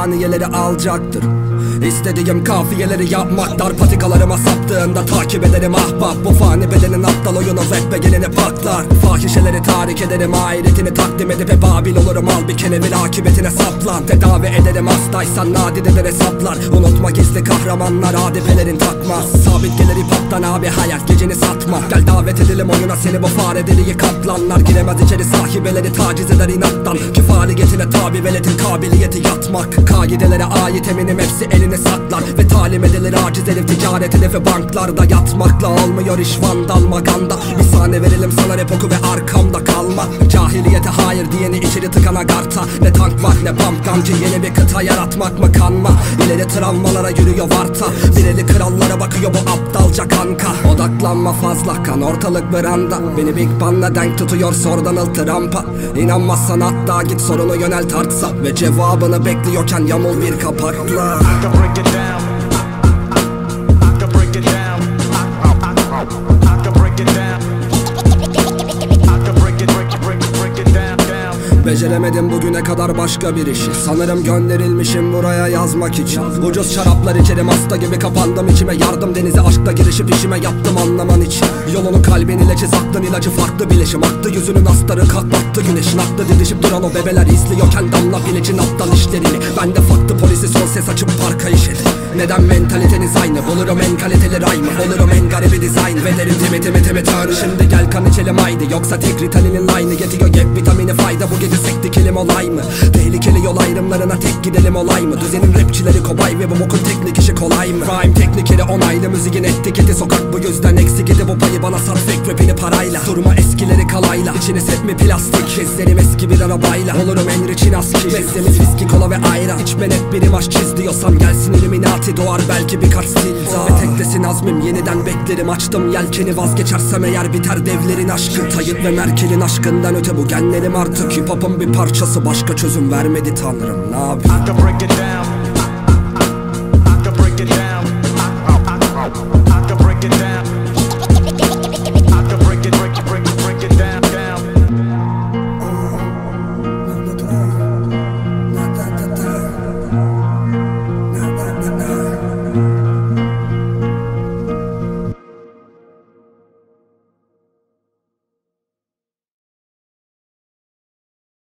saniyeleri alacaktır İstediğim kafiyeleri yapmak Dar patikalarıma saptığında takip ederim ahbap. Bu fani bedenin aptal oyunu rap ve geleni patlar. Fahişeleri tahrik ederim ahiretini takdim edip hep olurum. Al bir kenevir akıbetine saplan. Tedavi ederim hastaysan nadideler hesaplar. Unutma gizli kahramanlar adipelerin takmaz. Sabit gelir hipaptan abi hayat geceni satma. Gel davet edelim oyuna seni bu fare deliği katlanlar Giremez içeri sahibeleri taciz eder inattan. Ki faaliyetine tabi veletin kabiliyeti yatmak. Kaidelere ait eminim hepsi eline saklar Ve talim edilir aciz herif ticaret hedefi. Banklarda Yatmakla olmuyor iş vandal maganda. Bir sahne verelim sana rap oku ve arkamda kalma. Cahiliyete hayır diyeni içeri tıkana garta Ne tank var ne pump gancı yeni bir kıta yaratmak mı kanma? İleri travmalara yürüyor varta Bir eli krallara bakıyor bu aptalca kanka. Odaklanma fazla kan ortalık branda Beni Big Ban'la denk tutuyor sor Donald Trump'a İnanmazsan hatta git sorunu yönel tartsa. Ve cevabını bekliyorken yamul bir kapakla I break it down. Beceremedim bugüne kadar başka bir işi Sanırım gönderilmişim buraya yazmak için. Ucuz şaraplar içerim hasta gibi kapandım içime. Yardım denize aşkla girişip işime yaptım anlaman için. Yolunu kalbin ile çiz aklın ilacı farklı bileşim Aktı yüzünün astarı katlattı güneşin Aklı didişip duran o bebeler izliyorken damla bilicin aptal işlerini. Ben de faktı polisi son ses açıp parka işedi Neden mentaliteniz aynı? Bulurum en kaliteli rhyme Olurum en garibi dizayn ve derim timi timi timi Şimdi gel kan içelim haydi. Yoksa tek ritalinin line'ı Yetiyor gap vitamini fayda. Bu gece sekti kelim olay mı? Tehlikeli yol ayrımlarına tek gidelim olay mı? Düzenin rapçileri kobay ve bu bokun teknik işi kolay mı? Rhyme teknikleri onaylı müziğin etiketi. Sokak bu yüzden eksik idi. Bu payı bana sat fake rapini parayla. Durma eskileri kalayla. İçiniz hep mi plastik? Gezlerim eski bir arabayla. Olurum en riçin aski. Meslemiz viski kola ve ayran. İçme net bir imaj çiz diyorsam gelsin hayati doğar belki birkaç stilza Ve teklesin azmim yeniden beklerim. Açtım yelkeni vazgeçersem eğer biter devlerin aşkı. Tayyip ve Merkel'in aşkından öte bu genlerim artık. Hip hop'un bir parçası başka çözüm vermedi tanrım. Ne yapayım? I can break it down. I can break it down.